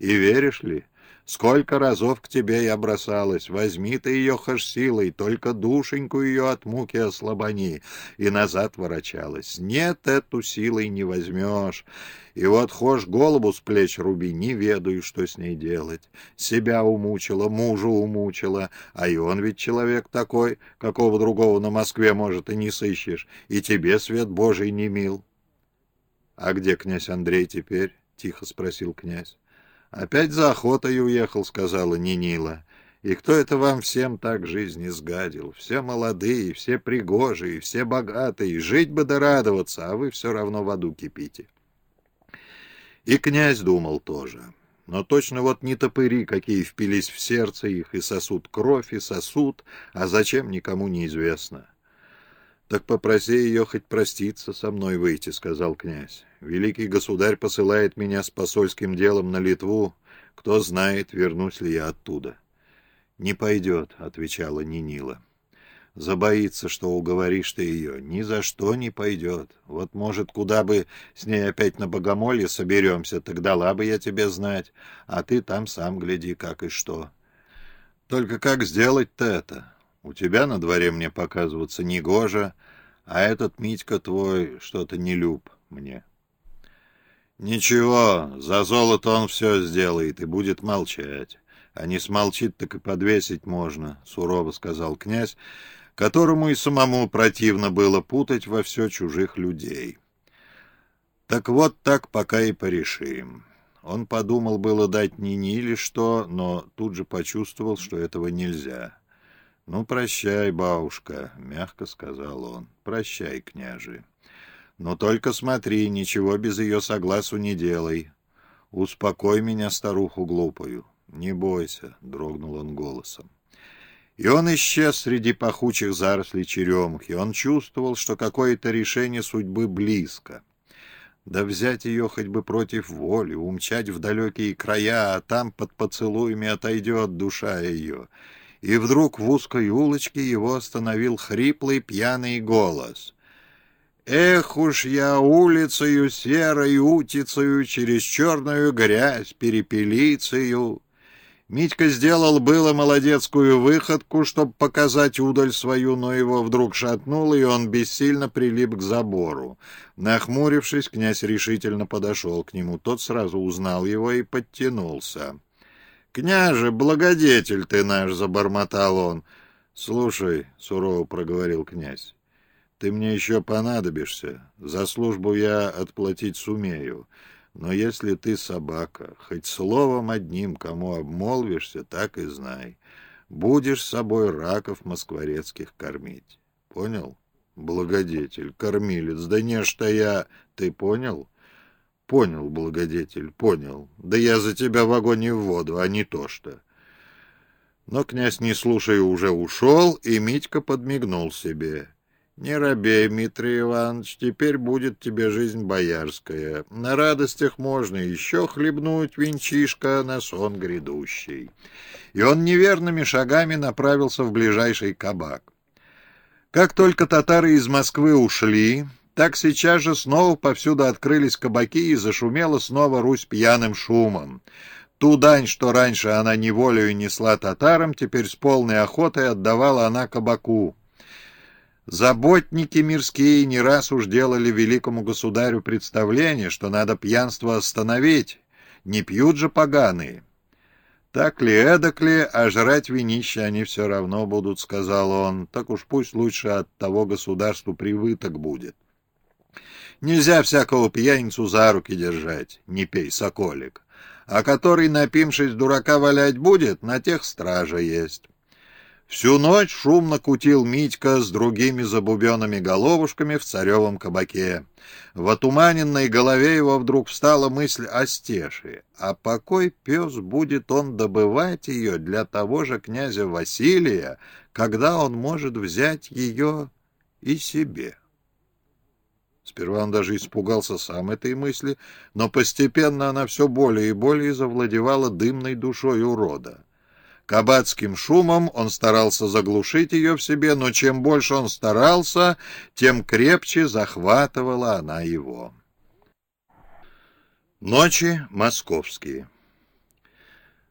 И веришь ли, Сколько разов к тебе я бросалась, возьми ты ее хаж силой, только душеньку ее от муки ослабони, и назад ворочалась. Нет, эту силой не возьмешь. И вот хошь голову с плеч руби, не ведаю, что с ней делать. Себя умучила, мужа умучила, а и он ведь человек такой, какого другого на Москве, может, и не сыщешь, и тебе свет Божий не мил. — А где князь Андрей теперь? — тихо спросил князь. «Опять за охотой уехал», — сказала Нинила. «И кто это вам всем так жизнь изгадил? Все молодые, все пригожие, все богатые. Жить бы да радоваться, а вы все равно в аду кипите». И князь думал тоже. Но точно вот не топыри, какие впились в сердце их, и сосут кровь, и сосут, а зачем никому неизвестно. «Так попроси ее хоть проститься со мной выйти», — сказал князь. «Великий государь посылает меня с посольским делом на Литву. Кто знает, вернусь ли я оттуда». «Не пойдет», — отвечала Нинила. «Забоится, что уговоришь ты ее. Ни за что не пойдет. Вот, может, куда бы с ней опять на богомолье соберемся, так дала бы я тебе знать, а ты там сам гляди, как и что. Только как сделать-то это?» У тебя на дворе мне показываться негоже, а этот Митька твой что-то не люб мне. Ничего, за золото он все сделает и будет молчать. А не смолчит, так и подвесить можно, — сурово сказал князь, которому и самому противно было путать во все чужих людей. Так вот так пока и порешим. Он подумал было дать Нине или что, но тут же почувствовал, что этого нельзя. «Ну, прощай, бабушка», — мягко сказал он. «Прощай, княже. Но только смотри, ничего без ее согласу не делай. Успокой меня, старуху глупую. Не бойся», — дрогнул он голосом. И он исчез среди пахучих зарослей черемухи. Он чувствовал, что какое-то решение судьбы близко. Да взять ее хоть бы против воли, умчать в далекие края, а там под поцелуями отойдет душа ее — и вдруг в узкой улочке его остановил хриплый пьяный голос. «Эх уж я улицею серой утицею через черную грязь перепелицею!» Митька сделал было молодецкую выходку, чтобы показать удаль свою, но его вдруг шатнуло, и он бессильно прилип к забору. Нахмурившись, князь решительно подошел к нему. Тот сразу узнал его и подтянулся. «Княже, благодетель ты наш!» — забормотал он. «Слушай», — сурово проговорил князь, — «ты мне еще понадобишься. За службу я отплатить сумею. Но если ты собака, хоть словом одним кому обмолвишься, так и знай. Будешь с собой раков москворецких кормить. Понял? Благодетель, кормилец, да не что я... Ты понял?» Понял, благодетель, понял. Да я за тебя в огонь и в воду, а не то что. Но князь, не слушая, уже ушел, и Митька подмигнул себе. «Не робей, Дмитрий Иванович, теперь будет тебе жизнь боярская. На радостях можно еще хлебнуть венчишка на сон грядущий». И он неверными шагами направился в ближайший кабак. Как только татары из Москвы ушли, так сейчас же снова повсюду открылись кабаки и зашумела снова Русь пьяным шумом. Ту дань, что раньше она неволею несла татарам, теперь с полной охотой отдавала она кабаку. Заботники мирские не раз уж делали великому государю представление, что надо пьянство остановить, не пьют же поганые. «Так ли, эдак ли, а жрать винище они все равно будут», — сказал он. «Так уж пусть лучше от того государству привыток будет». Нельзя всякого пьяницу за руки держать, не пей, соколик. А который, напившись, дурака валять будет, на тех стража есть. Всю ночь шумно кутил Митька с другими забубенными головушками в царевом кабаке. В отуманенной голове его вдруг встала мысль о стеше. А покой пес будет он добывать ее для того же князя Василия, когда он может взять ее и себе? Сперва он даже испугался сам этой мысли, но постепенно она все более и более завладевала дымной душой урода. Кабацким шумом он старался заглушить ее в себе, но чем больше он старался, тем крепче захватывала она его. Ночи московские